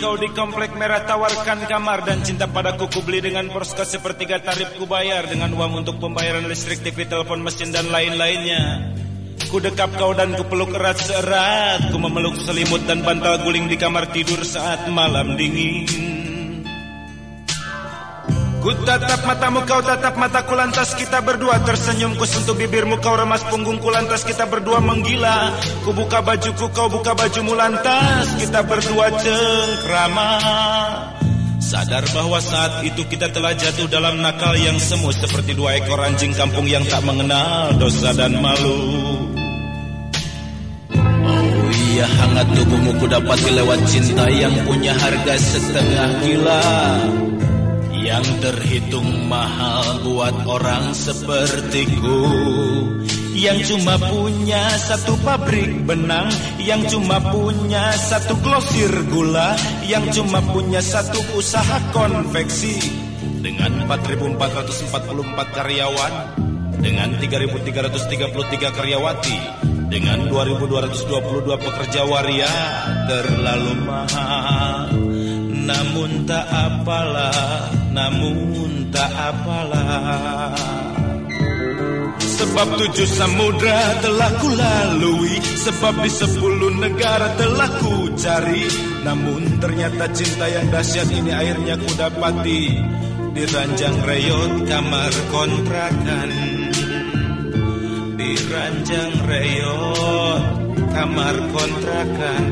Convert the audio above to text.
kau di komplek merah tawarkan kamar Dan cinta padaku. Ku beli dengan porska sepertiga tarif ku bayar Dengan uang untuk pembayaran listrik, TV, telepon mesin dan lain-lainnya. Ku dekap kau dan ku peluk erat-erat Ku memeluk selimut dan bantal guling di kamar tidur saat malam dingin Ku tatap matamu kau tatap mataku lantas kita berdua tersenyum. Ku sentuh bibirmu kau remas punggungku lantas kita berdua menggila. Ku buka bajuku kau buka bajumu lantas kita berdua cengkrama. Sadar bahwa saat itu kita telah jatuh dalam nakal yang semu Seperti dua ekor anjing kampung yang tak mengenal dosa dan malu. Oh iya hangat tubuhmu ku dapati lewat cinta yang punya harga setengah gila terhitung mahal buat orang sepertiku. Yang cuma punya satu pabrik benang Yang cuma punya satu glosir gula Yang cuma punya satu usaha konveksi. Dengan 4.444 karyawan Dengan 3.333 karyawati Dengan 2.222 pekerja waria Terlalu mahal. Namun tak apalah, namun tak apalah. Sebab tujuh samudra telah kulalui Sebab di sepuluh negara telah ku cari Namun ternyata cinta yang dahsyat ini akhirnya ku dapati Di ranjang reyot kamar kontrakan. Di ranjang reyot kamar kontrakan